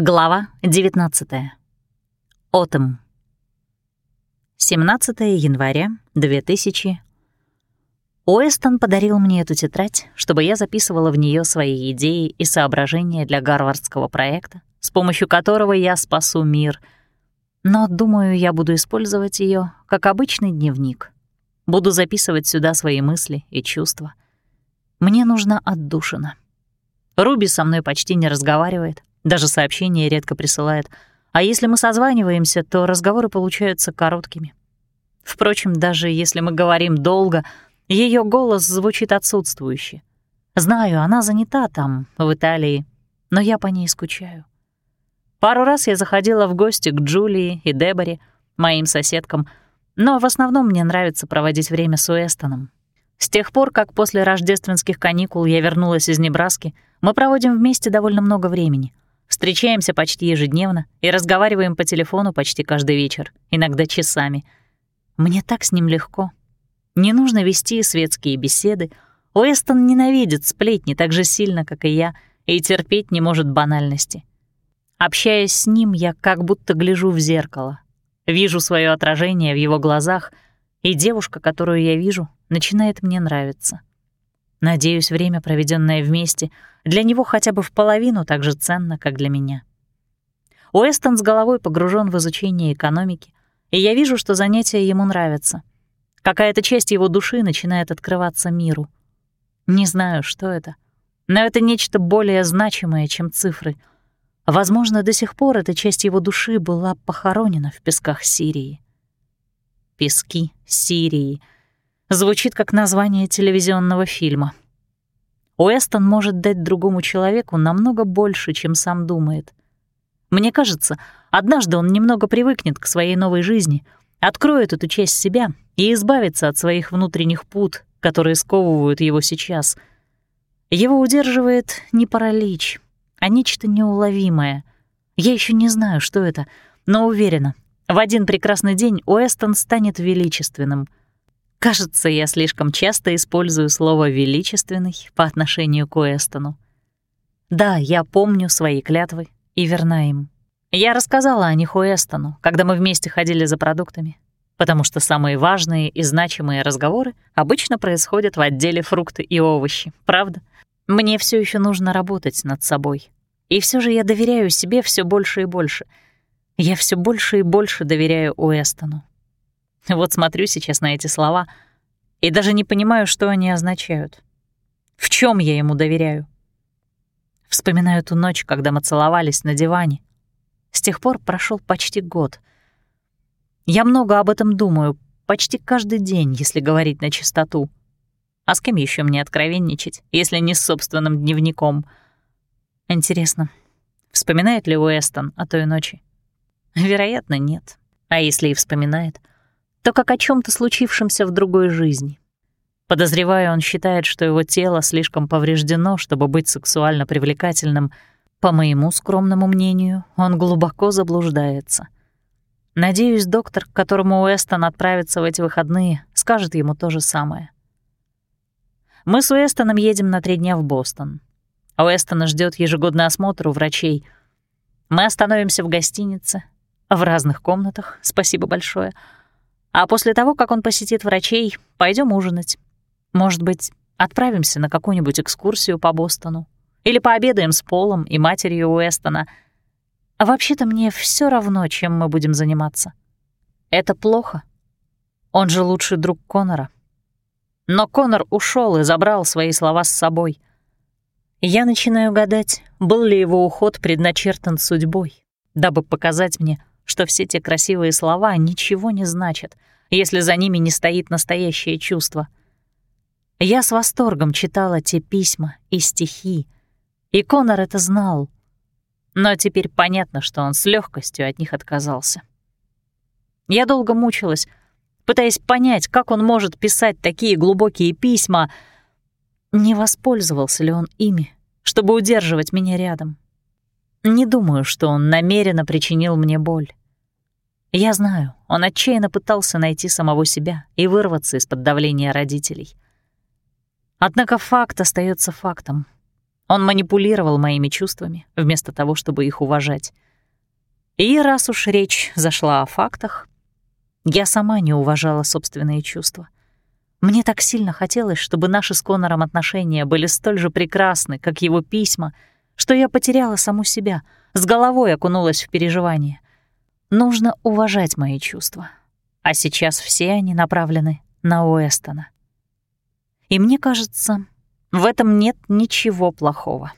Глава 19. Отом. 17 января 2000. Уэстон подарил мне эту тетрадь, чтобы я записывала в нее свои идеи и соображения для гарвардского проекта, с помощью которого я спасу мир. Но, думаю, я буду использовать ее как обычный дневник. Буду записывать сюда свои мысли и чувства. Мне нужно отдушина. Руби со мной почти не разговаривает, даже сообщения редко присылает. А если мы созваниваемся, то разговоры получаются короткими. Впрочем, даже если мы говорим долго, ее голос звучит отсутствующе. Знаю, она занята там, в Италии, но я по ней скучаю. Пару раз я заходила в гости к Джулии и Деборе, моим соседкам, но в основном мне нравится проводить время с Уэстоном. С тех пор, как после рождественских каникул я вернулась из Небраски, мы проводим вместе довольно много времени. Встречаемся почти ежедневно и разговариваем по телефону почти каждый вечер, иногда часами. Мне так с ним легко. Не нужно вести светские беседы. Уэстон ненавидит сплетни так же сильно, как и я, и терпеть не может банальности. Общаясь с ним, я как будто гляжу в зеркало. Вижу свое отражение в его глазах, и девушка, которую я вижу, начинает мне нравиться. Надеюсь, время, проведенное вместе, для него хотя бы в половину так же ценно, как для меня. Уэстон с головой погружен в изучение экономики, и я вижу, что занятия ему нравятся. Какая-то часть его души начинает открываться миру. Не знаю, что это, но это нечто более значимое, чем цифры. Возможно, до сих пор эта часть его души была похоронена в песках Сирии. Пески Сирии — Звучит как название телевизионного фильма. Уэстон может дать другому человеку намного больше, чем сам думает. Мне кажется, однажды он немного привыкнет к своей новой жизни, откроет эту часть себя и избавится от своих внутренних пут, которые сковывают его сейчас. Его удерживает не паралич, а нечто неуловимое. Я еще не знаю, что это, но уверена, в один прекрасный день Уэстон станет величественным — Кажется, я слишком часто использую слово «величественный» по отношению к Уэстону. Да, я помню свои клятвы и верна им. Я рассказала о них Уэстону, когда мы вместе ходили за продуктами, потому что самые важные и значимые разговоры обычно происходят в отделе фрукты и овощи, правда? Мне все еще нужно работать над собой. И все же я доверяю себе все больше и больше. Я все больше и больше доверяю Уэстону. Вот смотрю сейчас на эти слова и даже не понимаю, что они означают. В чем я ему доверяю? Вспоминаю ту ночь, когда мы целовались на диване. С тех пор прошел почти год. Я много об этом думаю, почти каждый день, если говорить на чистоту. А с кем еще мне откровенничать, если не с собственным дневником? Интересно, вспоминает ли Уэстон о той ночи? Вероятно, нет. А если и вспоминает, то как о чем то случившемся в другой жизни. Подозреваю, он считает, что его тело слишком повреждено, чтобы быть сексуально привлекательным. По моему скромному мнению, он глубоко заблуждается. Надеюсь, доктор, к которому Уэстон отправится в эти выходные, скажет ему то же самое. Мы с Уэстоном едем на три дня в Бостон. Уэстона ждет ежегодный осмотр у врачей. Мы остановимся в гостинице, в разных комнатах, спасибо большое — а после того, как он посетит врачей, пойдем ужинать. Может быть, отправимся на какую-нибудь экскурсию по Бостону. Или пообедаем с Полом и матерью Уэстона. А вообще-то мне все равно, чем мы будем заниматься. Это плохо. Он же лучший друг Конора. Но Конор ушел и забрал свои слова с собой. Я начинаю гадать, был ли его уход предначертан судьбой, дабы показать мне, что все те красивые слова ничего не значат, если за ними не стоит настоящее чувство. Я с восторгом читала те письма и стихи, и Конор это знал. Но теперь понятно, что он с легкостью от них отказался. Я долго мучилась, пытаясь понять, как он может писать такие глубокие письма. Не воспользовался ли он ими, чтобы удерживать меня рядом? Не думаю, что он намеренно причинил мне боль. Я знаю, он отчаянно пытался найти самого себя и вырваться из-под давления родителей. Однако факт остается фактом. Он манипулировал моими чувствами, вместо того, чтобы их уважать. И раз уж речь зашла о фактах, я сама не уважала собственные чувства. Мне так сильно хотелось, чтобы наши с Конором отношения были столь же прекрасны, как его письма, что я потеряла саму себя, с головой окунулась в переживания. Нужно уважать мои чувства. А сейчас все они направлены на Уэстона. И мне кажется, в этом нет ничего плохого.